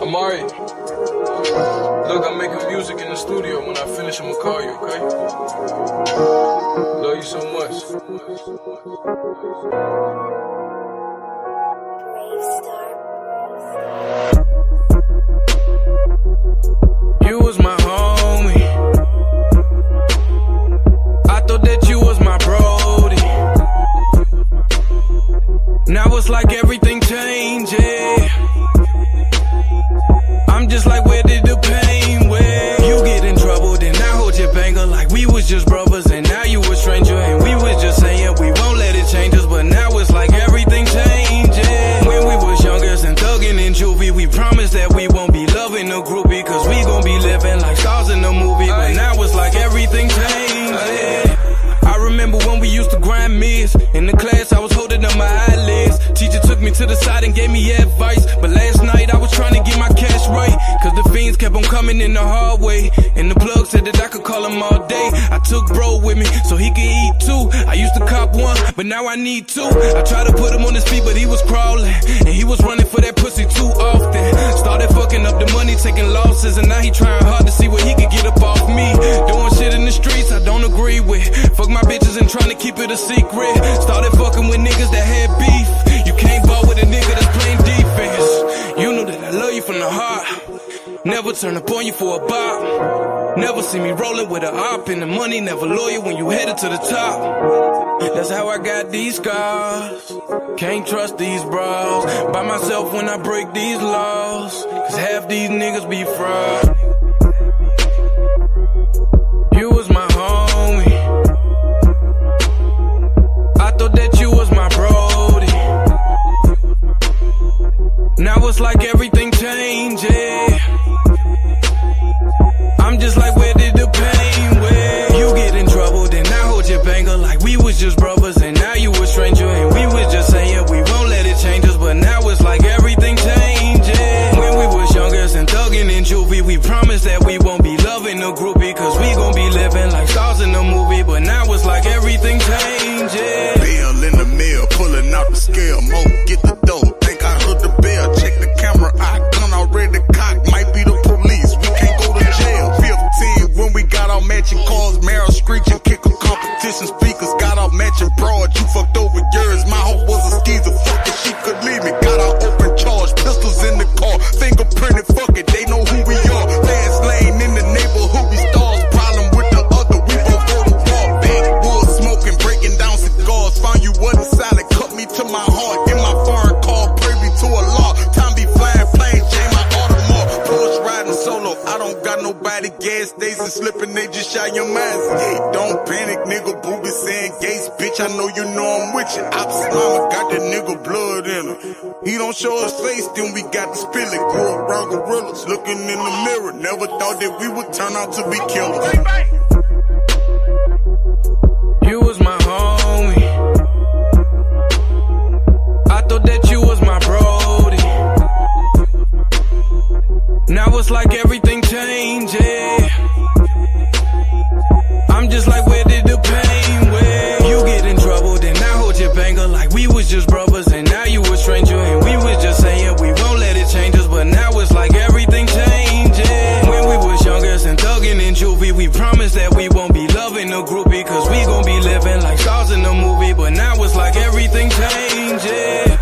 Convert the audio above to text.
Amari, look, I'm making music in the studio. When I finish, I'm gonna call you, okay? Love you so much. No groupie, cause we gon' be living like stars in a movie, but now it's like everything changed, yeah. I remember when we used to grind mids in the class, I was holding up my eyelids. Teacher took me to the side and gave me advice. But last night I was trying to get my on coming in the hallway. And the plug said that I could call him all day. I took bro with me so he could eat too. I used to cop one, but now I need two. I tried to put him on his feet, but he was crawling. And he was running for that pussy too often. Started fucking up the money, taking losses. And now he trying hard to turn up on you for a bop. Never see me rolling with a op and the money never loyal when you headed to the top. That's how I got these scars. Can't trust these bras. By myself when I break these laws. Cause half these niggas be fraud. You was my homie. I thought that you was my brody. Now it's like everything. I'm just like, where speakers, matching broad, you fucked over yours, my hope was a skeezer, fuck it, she could leave me, got open I don't got nobody, gas station slipping, they just shot your minds, hey, don't panic, nigga, booby saying gates, bitch, I know you know I'm with you, ops mama got that nigga blood in her, he don't show his face, then we got to spill it, grew up around gorillas, looking in the mirror, never thought that we would turn out to be killers. You was my homie. I thought that you was my brody. Now it's like everything we won't be loving no groupie, cause we gon' be living like stars in a movie, but now it's like everything changed, yeah.